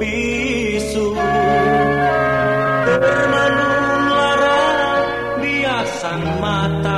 bisu. Termenung lara biasan mata.